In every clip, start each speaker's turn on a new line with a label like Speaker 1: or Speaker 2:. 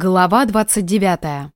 Speaker 1: Глава 29.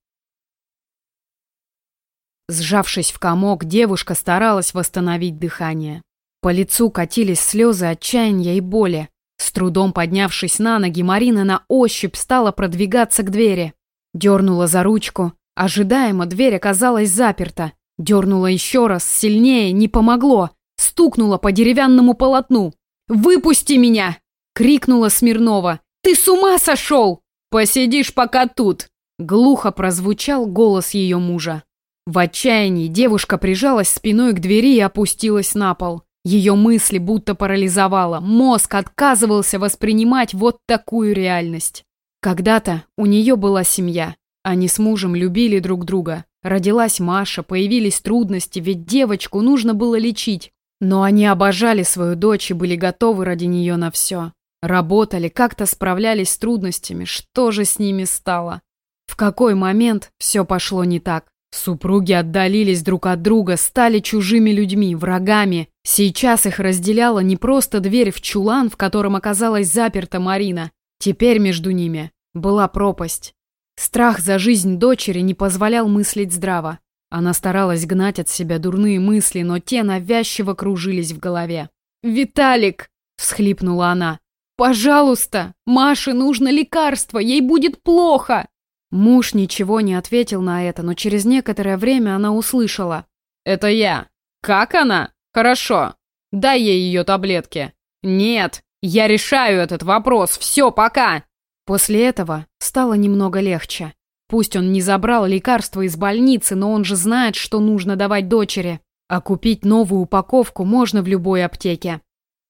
Speaker 1: Сжавшись в комок, девушка старалась восстановить дыхание. По лицу катились слезы отчаяния и боли. С трудом поднявшись на ноги, Марина на ощупь стала продвигаться к двери. Дернула за ручку. Ожидаемо дверь оказалась заперта. Дернула еще раз, сильнее, не помогло. Стукнула по деревянному полотну. «Выпусти меня!» — крикнула Смирнова. «Ты с ума сошел!» «Посидишь пока тут!» Глухо прозвучал голос ее мужа. В отчаянии девушка прижалась спиной к двери и опустилась на пол. Ее мысли будто парализовало, мозг отказывался воспринимать вот такую реальность. Когда-то у нее была семья. Они с мужем любили друг друга. Родилась Маша, появились трудности, ведь девочку нужно было лечить. Но они обожали свою дочь и были готовы ради нее на все. Работали, как-то справлялись с трудностями. Что же с ними стало? В какой момент все пошло не так? Супруги отдалились друг от друга, стали чужими людьми, врагами. Сейчас их разделяла не просто дверь в чулан, в котором оказалась заперта Марина. Теперь между ними была пропасть. Страх за жизнь дочери не позволял мыслить здраво. Она старалась гнать от себя дурные мысли, но те навязчиво кружились в голове. «Виталик!» – всхлипнула она. «Пожалуйста! Маше нужно лекарство! Ей будет плохо!» Муж ничего не ответил на это, но через некоторое время она услышала. «Это я. Как она? Хорошо. Дай ей ее таблетки». «Нет, я решаю этот вопрос. Все, пока!» После этого стало немного легче. Пусть он не забрал лекарства из больницы, но он же знает, что нужно давать дочери. А купить новую упаковку можно в любой аптеке.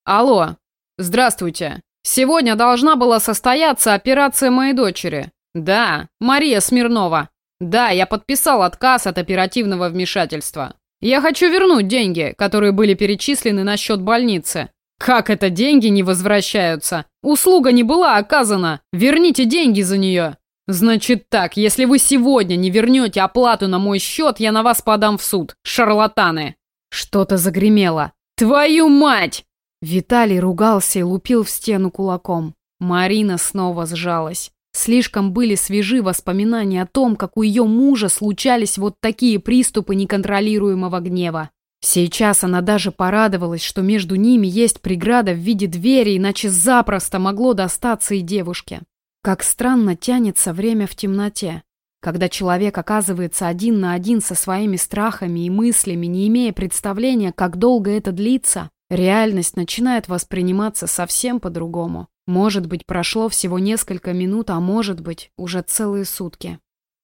Speaker 1: «Алло, здравствуйте. Сегодня должна была состояться операция моей дочери. Да, Мария Смирнова. Да, я подписал отказ от оперативного вмешательства. Я хочу вернуть деньги, которые были перечислены на счет больницы. Как это деньги не возвращаются? Услуга не была оказана. Верните деньги за нее. Значит так, если вы сегодня не вернете оплату на мой счет, я на вас подам в суд. Шарлатаны. Что-то загремело. Твою мать! Виталий ругался и лупил в стену кулаком. Марина снова сжалась. Слишком были свежи воспоминания о том, как у ее мужа случались вот такие приступы неконтролируемого гнева. Сейчас она даже порадовалась, что между ними есть преграда в виде двери, иначе запросто могло достаться и девушке. Как странно тянется время в темноте. Когда человек оказывается один на один со своими страхами и мыслями, не имея представления, как долго это длится, Реальность начинает восприниматься совсем по-другому. Может быть, прошло всего несколько минут, а может быть, уже целые сутки.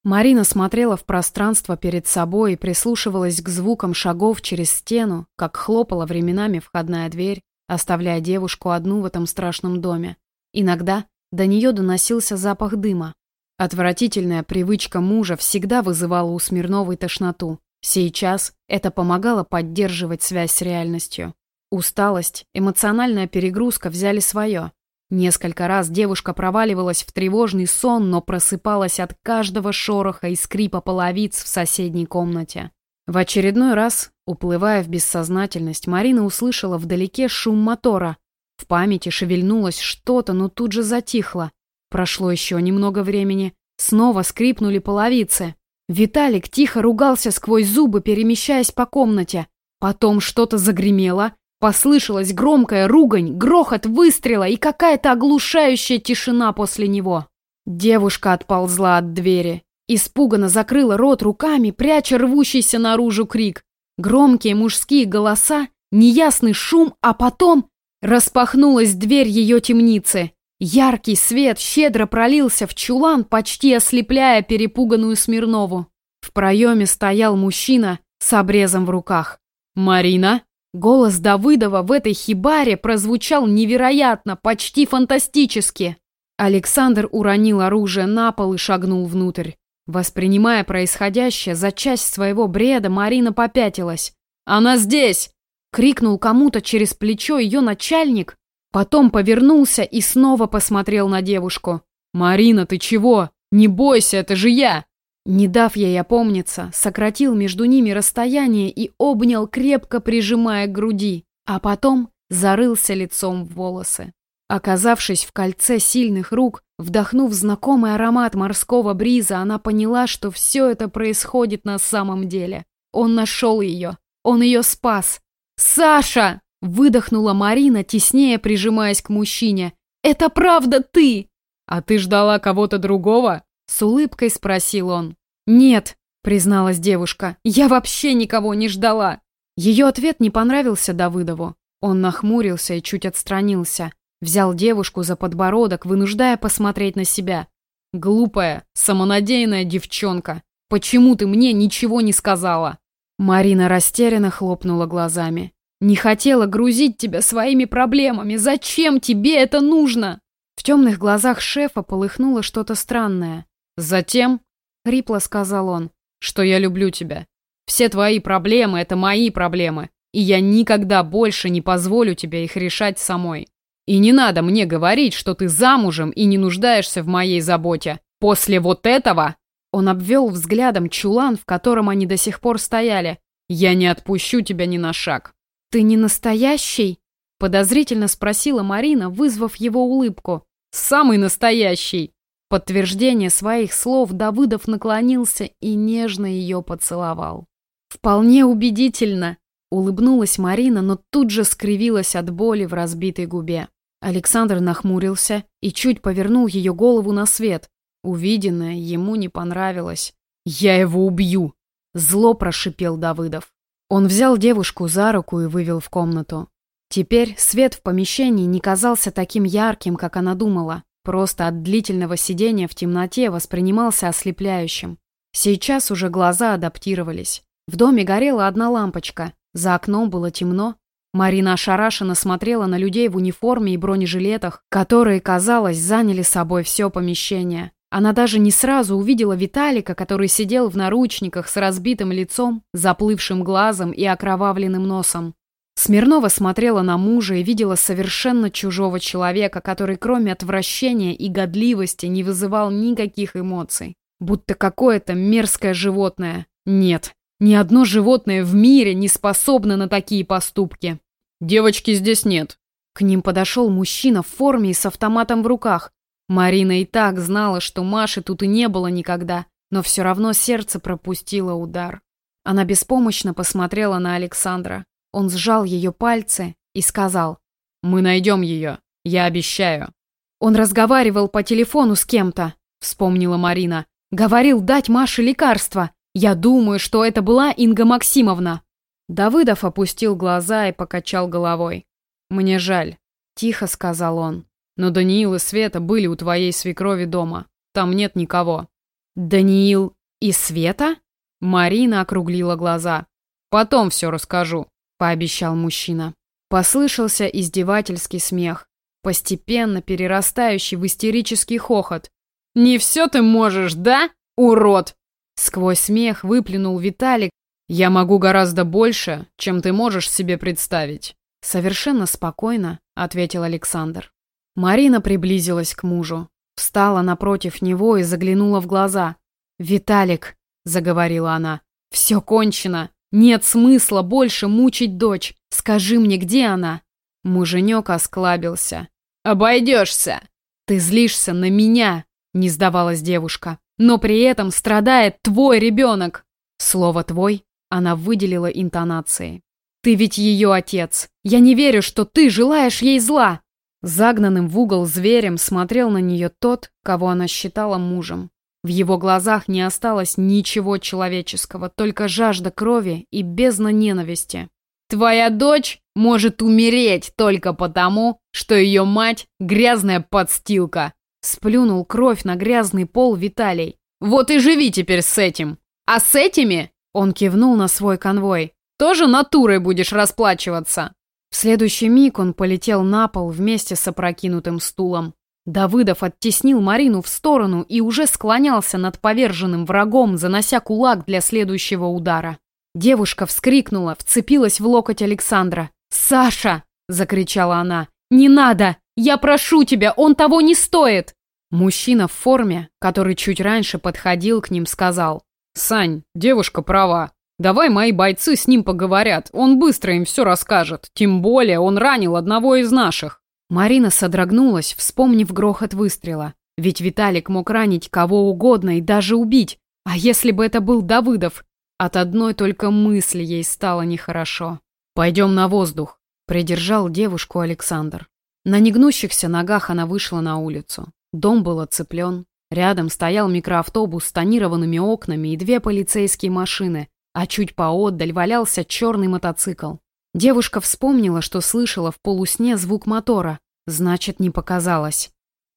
Speaker 1: Марина смотрела в пространство перед собой и прислушивалась к звукам шагов через стену, как хлопала временами входная дверь, оставляя девушку одну в этом страшном доме. Иногда до нее доносился запах дыма. Отвратительная привычка мужа всегда вызывала у Смирновой тошноту. Сейчас это помогало поддерживать связь с реальностью. Усталость, эмоциональная перегрузка взяли свое. Несколько раз девушка проваливалась в тревожный сон, но просыпалась от каждого шороха и скрипа половиц в соседней комнате. В очередной раз, уплывая в бессознательность, Марина услышала вдалеке шум мотора. В памяти шевельнулось что-то, но тут же затихло. Прошло еще немного времени. Снова скрипнули половицы. Виталик тихо ругался сквозь зубы, перемещаясь по комнате. Потом что-то загремело, Послышалась громкая ругань, грохот выстрела и какая-то оглушающая тишина после него. Девушка отползла от двери. Испуганно закрыла рот руками, пряча рвущийся наружу крик. Громкие мужские голоса, неясный шум, а потом распахнулась дверь ее темницы. Яркий свет щедро пролился в чулан, почти ослепляя перепуганную Смирнову. В проеме стоял мужчина с обрезом в руках. «Марина?» Голос Давыдова в этой хибаре прозвучал невероятно, почти фантастически. Александр уронил оружие на пол и шагнул внутрь. Воспринимая происходящее за часть своего бреда, Марина попятилась. «Она здесь!» — крикнул кому-то через плечо ее начальник. Потом повернулся и снова посмотрел на девушку. «Марина, ты чего? Не бойся, это же я!» Не дав ей опомниться, сократил между ними расстояние и обнял, крепко прижимая к груди, а потом зарылся лицом в волосы. Оказавшись в кольце сильных рук, вдохнув знакомый аромат морского бриза, она поняла, что все это происходит на самом деле. Он нашел ее. Он ее спас. «Саша!» — выдохнула Марина, теснее прижимаясь к мужчине. «Это правда ты!»
Speaker 2: «А ты ждала кого-то другого?»
Speaker 1: — с улыбкой спросил он. «Нет», — призналась девушка, — «я вообще никого не ждала». Ее ответ не понравился Давыдову. Он нахмурился и чуть отстранился. Взял девушку за подбородок, вынуждая посмотреть на себя. «Глупая, самонадеянная девчонка. Почему ты мне ничего не сказала?» Марина растерянно хлопнула глазами. «Не хотела грузить тебя своими проблемами. Зачем тебе это нужно?» В темных глазах шефа полыхнуло что-то странное.
Speaker 2: «Затем», — хрипло сказал он, — «что я люблю тебя. Все твои проблемы — это мои проблемы, и я никогда больше не позволю тебе их решать самой. И не надо мне говорить, что ты замужем и не нуждаешься в моей заботе. После вот этого...» Он обвел взглядом чулан, в котором они до сих пор стояли. «Я не отпущу тебя ни на шаг».
Speaker 1: «Ты не настоящий?» Подозрительно спросила Марина, вызвав его улыбку.
Speaker 2: «Самый настоящий!»
Speaker 1: Подтверждение своих слов Давыдов наклонился и нежно ее поцеловал. «Вполне убедительно!» Улыбнулась Марина, но тут же скривилась от боли в разбитой губе. Александр нахмурился и чуть повернул ее голову на свет. Увиденное ему не понравилось.
Speaker 2: «Я его убью!»
Speaker 1: Зло прошипел Давыдов. Он взял девушку за руку и вывел в комнату. Теперь свет в помещении не казался таким ярким, как она думала. Просто от длительного сидения в темноте воспринимался ослепляющим. Сейчас уже глаза адаптировались. В доме горела одна лампочка. За окном было темно, Марина ошарашенно смотрела на людей в униформе и бронежилетах, которые, казалось, заняли собой все помещение. Она даже не сразу увидела Виталика, который сидел в наручниках с разбитым лицом, заплывшим глазом и окровавленным носом. Смирнова смотрела на мужа и видела совершенно чужого человека, который кроме отвращения и годливости не вызывал никаких эмоций. Будто какое-то мерзкое животное. Нет, ни одно животное в мире не способно на такие поступки.
Speaker 2: Девочки здесь нет.
Speaker 1: К ним подошел мужчина в форме и с автоматом в руках. Марина и так знала, что Маши тут и не было никогда, но все равно сердце пропустило удар. Она беспомощно посмотрела на Александра. Он сжал ее пальцы и сказал,
Speaker 2: «Мы найдем ее, я обещаю».
Speaker 1: «Он разговаривал по телефону с кем-то», — вспомнила Марина. «Говорил дать Маше лекарство. Я думаю, что это была Инга Максимовна». Давыдов опустил глаза и покачал головой.
Speaker 2: «Мне жаль», — тихо сказал он. «Но Даниил и Света были у твоей свекрови дома. Там нет никого».
Speaker 1: «Даниил и Света?»
Speaker 2: Марина округлила глаза. «Потом все расскажу», — пообещал мужчина.
Speaker 1: Послышался издевательский смех, постепенно перерастающий в истерический хохот.
Speaker 2: «Не все ты можешь, да, урод?»
Speaker 1: Сквозь смех выплюнул Виталик, «Я могу гораздо больше, чем ты можешь себе представить». «Совершенно спокойно», — ответил Александр. Марина приблизилась к мужу, встала напротив него и заглянула в глаза. «Виталик», — заговорила она, — «все кончено. Нет смысла больше мучить дочь. Скажи мне, где она?» Муженек осклабился.
Speaker 2: «Обойдешься!»
Speaker 1: «Ты злишься на меня!» — не сдавалась девушка. «Но при этом страдает твой ребенок!» Слово «твой» Она выделила интонации. «Ты ведь ее отец. Я не верю, что ты желаешь ей зла!» Загнанным в угол зверем смотрел на нее тот, кого она считала мужем. В его глазах не осталось ничего человеческого, только жажда крови и бездна ненависти.
Speaker 2: «Твоя дочь может умереть только потому, что ее мать — грязная подстилка!»
Speaker 1: Сплюнул кровь на грязный пол Виталий.
Speaker 2: «Вот и живи теперь с этим! А с этими
Speaker 1: он кивнул на свой конвой.
Speaker 2: «Тоже натурой будешь расплачиваться!»
Speaker 1: В следующий миг он полетел на пол вместе с опрокинутым стулом. Давыдов оттеснил Марину в сторону и уже склонялся над поверженным врагом, занося кулак для следующего удара. Девушка вскрикнула, вцепилась в локоть Александра. «Саша!» – закричала она. «Не надо! Я прошу тебя, он того не стоит!» Мужчина в форме, который чуть раньше подходил к ним, сказал.
Speaker 2: «Сань, девушка права. Давай мои бойцы с ним поговорят. Он быстро им все расскажет. Тем более он ранил одного из наших».
Speaker 1: Марина содрогнулась, вспомнив грохот выстрела. Ведь Виталик мог ранить кого угодно и даже убить. А если бы это был Давыдов? От одной только мысли ей стало нехорошо. «Пойдем на воздух», — придержал девушку Александр. На негнущихся ногах она вышла на улицу. Дом был оцеплен. Рядом стоял микроавтобус с тонированными окнами и две полицейские машины, а чуть поотдаль валялся черный мотоцикл. Девушка вспомнила, что слышала в полусне звук мотора. Значит, не показалось.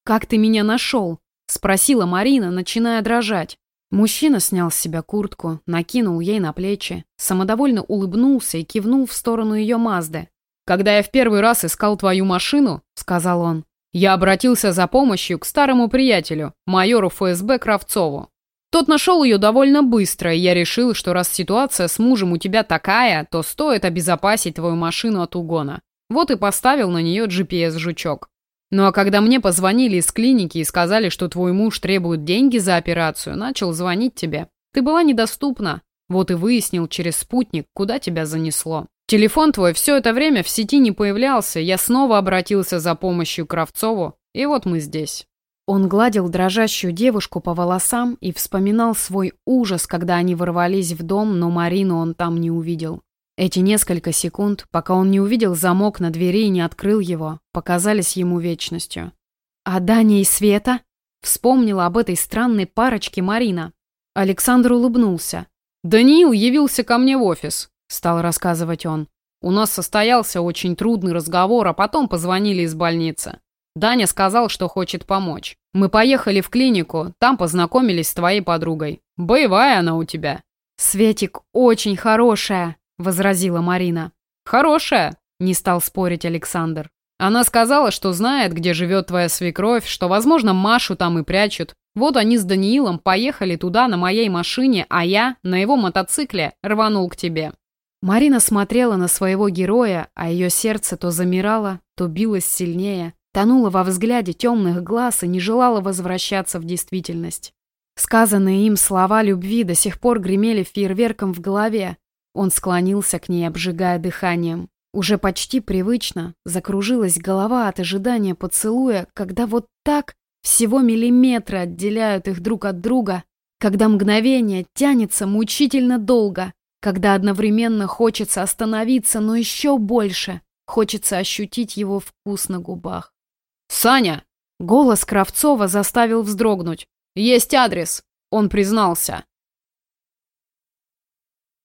Speaker 1: «Как ты меня нашел?» — спросила Марина, начиная дрожать. Мужчина снял с себя куртку, накинул ей на плечи, самодовольно улыбнулся и кивнул в сторону ее Мазды.
Speaker 2: «Когда я в первый раз искал твою машину», — сказал он, я обратился за помощью к старому приятелю, майору ФСБ Кравцову. Тот нашел ее довольно быстро, и я решил, что раз ситуация с мужем у тебя такая, то стоит обезопасить твою машину от угона. Вот и поставил на нее GPS-жучок. Ну а когда мне позвонили из клиники и сказали, что твой муж требует деньги за операцию, начал звонить тебе. Ты была недоступна. Вот и выяснил через спутник, куда тебя занесло. Телефон твой все это время в сети не появлялся, я снова обратился за помощью к Кравцову, и вот мы здесь».
Speaker 1: Он гладил дрожащую девушку по волосам и вспоминал свой ужас, когда они ворвались в дом, но Марину он там не увидел. Эти несколько секунд, пока он не увидел замок на двери и не открыл его, показались ему вечностью. «А Даня и Света?» Вспомнила об этой странной парочке Марина. Александр улыбнулся.
Speaker 2: «Даниил явился ко мне в офис стал рассказывать он. У нас состоялся очень трудный разговор, а потом позвонили из больницы. Даня сказал, что хочет помочь. Мы поехали в клинику, там познакомились с твоей подругой. Боевая она у тебя.
Speaker 1: Светик очень хорошая, возразила Марина.
Speaker 2: Хорошая, не стал спорить Александр. Она сказала, что знает, где живет твоя свекровь, что, возможно, Машу там и прячут. Вот они с Даниилом поехали туда на моей машине, а я на его мотоцикле рванул к тебе.
Speaker 1: Марина смотрела на своего героя, а ее сердце то замирало, то билось сильнее, тонуло во взгляде темных глаз и не желало возвращаться в действительность. Сказанные им слова любви до сих пор гремели фейерверком в голове. Он склонился к ней, обжигая дыханием. Уже почти привычно закружилась голова от ожидания поцелуя, когда вот так всего миллиметры отделяют их друг от друга, когда мгновение тянется мучительно долго, когда одновременно хочется остановиться, но еще больше хочется ощутить его вкус на губах.
Speaker 2: «Саня!» Голос Кравцова заставил вздрогнуть. «Есть адрес!» Он признался.